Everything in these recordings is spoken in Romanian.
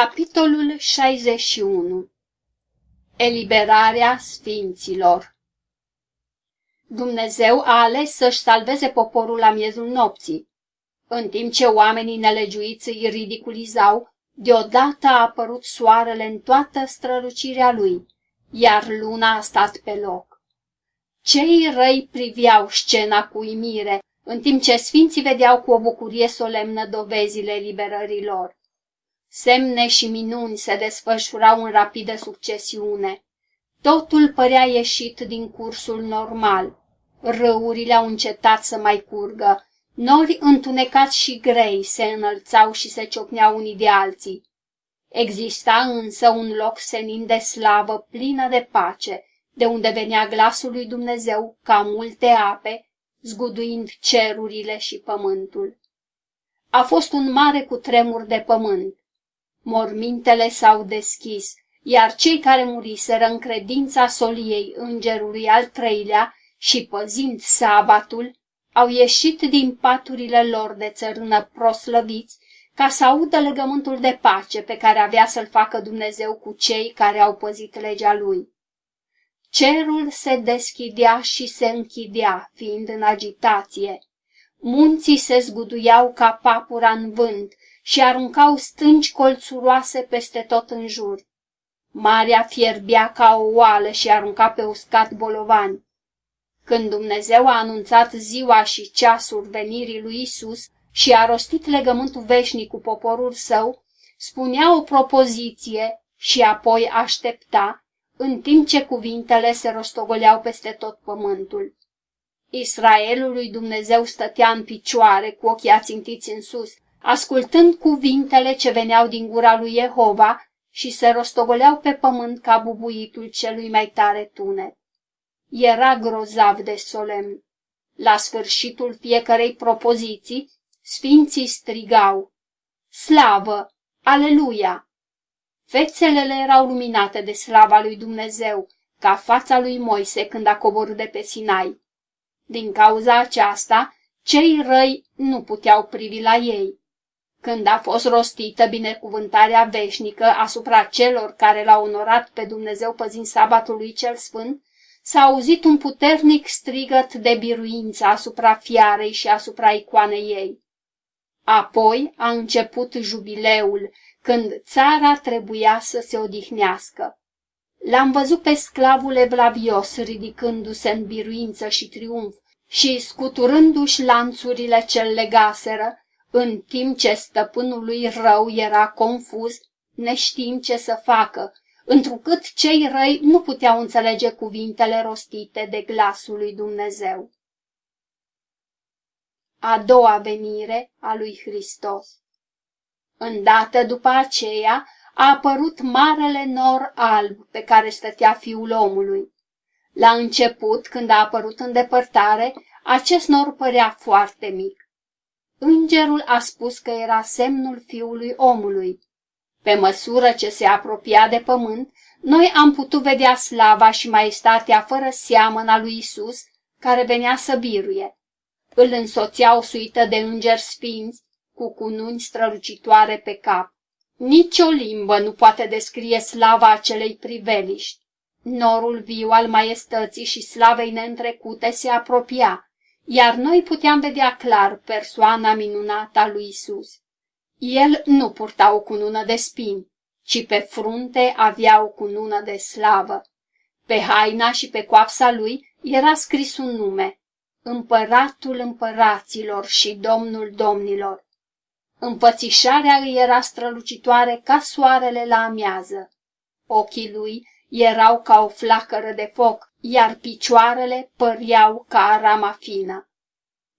Capitolul 61 Eliberarea Sfinților Dumnezeu a ales să-și salveze poporul la miezul nopții. În timp ce oamenii nelegiuiți îi ridiculizau, deodată a apărut soarele în toată strălucirea lui, iar luna a stat pe loc. Cei răi priveau scena cu uimire, în timp ce sfinții vedeau cu o bucurie solemnă dovezile liberării lor. Semne și minuni se desfășurau în rapidă succesiune. Totul părea ieșit din cursul normal. Râurile au încetat să mai curgă. Nori întunecați și grei se înălțau și se ciocneau unii de alții. Exista însă un loc senin de slavă plină de pace, de unde venea glasul lui Dumnezeu ca multe ape, zguduind cerurile și pământul. A fost un mare cutremur de pământ. Mormintele s-au deschis, iar cei care muriseră în credința soliei îngerului al treilea și păzind sabatul, au ieșit din paturile lor de țărână proslăviți ca să audă legământul de pace pe care avea să-l facă Dumnezeu cu cei care au păzit legea lui. Cerul se deschidea și se închidea, fiind în agitație. Munții se zguduiau ca papura în vânt și aruncau stânci colțuroase peste tot în jur. Marea fierbea ca o oală și arunca pe uscat bolovani. Când Dumnezeu a anunțat ziua și ceasul venirii lui Isus și a rostit legământul veșnic cu poporul său, spunea o propoziție și apoi aștepta, în timp ce cuvintele se rostogoleau peste tot pământul. Israelul lui Dumnezeu stătea în picioare, cu ochii ațintiți în sus, ascultând cuvintele ce veneau din gura lui Jehova și se rostogoleau pe pământ ca bubuitul celui mai tare tunet. Era grozav de solemn. La sfârșitul fiecarei propoziții, sfinții strigau, Slavă! Aleluia! Fețelele erau luminate de slava lui Dumnezeu, ca fața lui Moise când a coborât de pe Sinai. Din cauza aceasta, cei răi nu puteau privi la ei. Când a fost rostită binecuvântarea veșnică asupra celor care l-au onorat pe Dumnezeu păzind sabatul lui cel sfânt, s-a auzit un puternic strigăt de biruință asupra fiarei și asupra icoanei ei. Apoi a început jubileul, când țara trebuia să se odihnească. L-am văzut pe sclavul evlavios ridicându-se în biruință și triumf și scuturându-și lanțurile ce legaseră, în timp ce stăpânul lui rău era confuz, neștiind ce să facă, întrucât cei răi nu puteau înțelege cuvintele rostite de glasul lui Dumnezeu. A doua venire a lui Hristos Îndată după aceea a apărut marele nor alb pe care stătea fiul omului. La început, când a apărut în depărtare, acest nor părea foarte mic. Îngerul a spus că era semnul fiului omului. Pe măsură ce se apropia de pământ, noi am putut vedea slava și maestatea fără seamăn a lui Isus, care venea să biruie. Îl însoțea o suită de îngeri sfinți, cu cununi strălucitoare pe cap. Nici o limbă nu poate descrie slava acelei priveliști. Norul viu al maiestății și slavei neîntrecute se apropia, iar noi puteam vedea clar persoana minunată a lui Isus. El nu purta o cunună de spini, ci pe frunte avea o cunună de slavă. Pe haina și pe coapsa lui era scris un nume, Împăratul împăraților și Domnul domnilor. Împățișarea îi era strălucitoare ca soarele la amiază. Ochii lui erau ca o flacără de foc, iar picioarele păreau ca arama fină.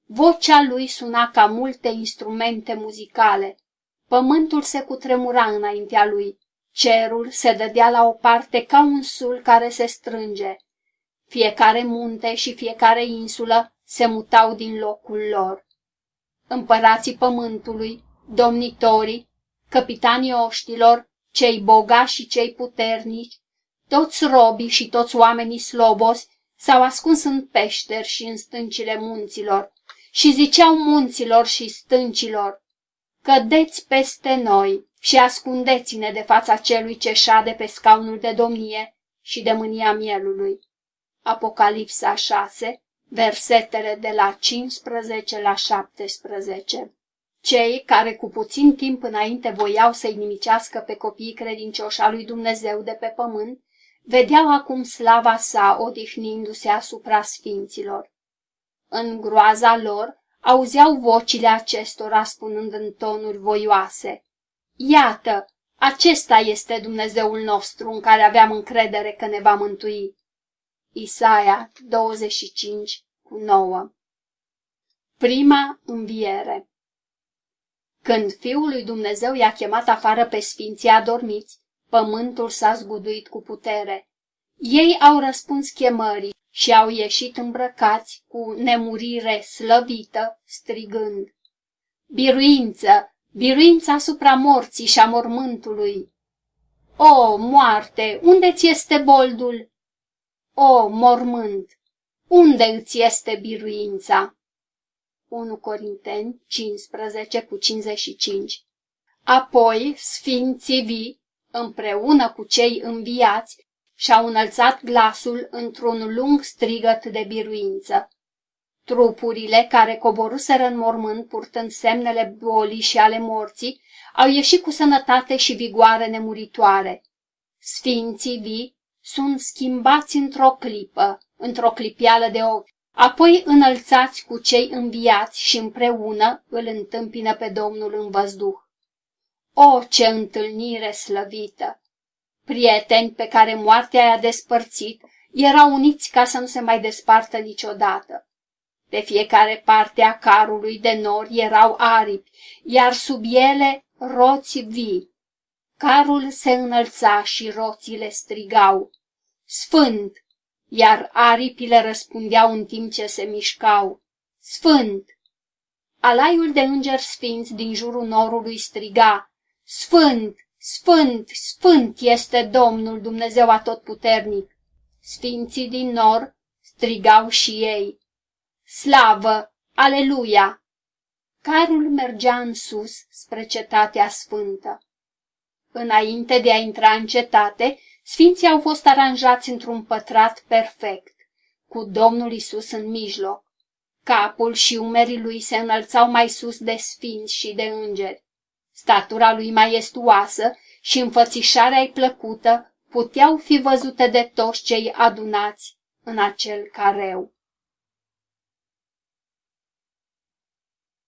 Vocea lui suna ca multe instrumente muzicale. Pământul se cutremura înaintea lui. Cerul se dădea la o parte ca un sul care se strânge. Fiecare munte și fiecare insulă se mutau din locul lor. Împărații pământului domnitorii, capitanii oștilor, cei bogați și cei puternici, toți robii și toți oamenii slobos s-au ascuns în peșteri și în stâncile munților și ziceau munților și stâncilor, cădeți peste noi și ascundeți-ne de fața celui ce șade pe scaunul de domnie și de mânia mielului. Apocalipsa 6, versetele de la 15 la 17 Cei care cu puțin timp înainte voiau să-i nimicească pe copiii credincioși a lui Dumnezeu de pe pământ, vedeau acum slava sa odihnindu-se asupra sfinților. În groaza lor auzeau vocile acestora spunând în tonuri voioase. Iată, acesta este Dumnezeul nostru în care aveam încredere că ne va mântui. Isaia 25 cu 9 Prima înviere Când Fiul lui Dumnezeu i-a chemat afară pe sfinții adormiți, pământul s-a zguduit cu putere. Ei au răspuns chemării și au ieșit îmbrăcați cu nemurire slăvită, strigând. Biruință, biruință asupra morții și a mormântului! O, moarte, unde ți este boldul? O, mormânt, unde îți este biruința? 1 Corinteni 15 cu 55 Apoi, sfinții vii, împreună cu cei înviați, și-au înălțat glasul într-un lung strigăt de biruință. Trupurile care coboruseră în mormânt purtând semnele bolii și ale morții au ieșit cu sănătate și vigoare nemuritoare. Sfinții vii sunt schimbați într-o clipă, într-o clipială de ochi, apoi înălțați cu cei înviați și împreună îl întâmpină pe Domnul în văzduh. O, ce întâlnire slăvită! Prieteni pe care moartea i-a despărțit erau uniți ca să nu se mai despartă niciodată. Pe fiecare parte a carului de nor erau aripi, iar sub ele roți vii. Carul se înălța și roțile strigau, Sfânt! Iar aripile răspundeau în timp ce se mișcau, Sfânt! Alaiul de îngeri sfinți din jurul norului striga, Sfânt! Sfânt, sfânt este Domnul Dumnezeu atotputernic. Sfinții din nor strigau și ei. Slavă, aleluia! Carul mergea în sus spre cetatea sfântă. Înainte de a intra în cetate, sfinții au fost aranjați într-un pătrat perfect, cu Domnul Isus în mijloc. Capul și umerii lui se înălțau mai sus de sfinți și de îngeri. Statura lui maestuoasă și înfățișarea-i plăcută puteau fi văzute de toți cei adunați în acel careu.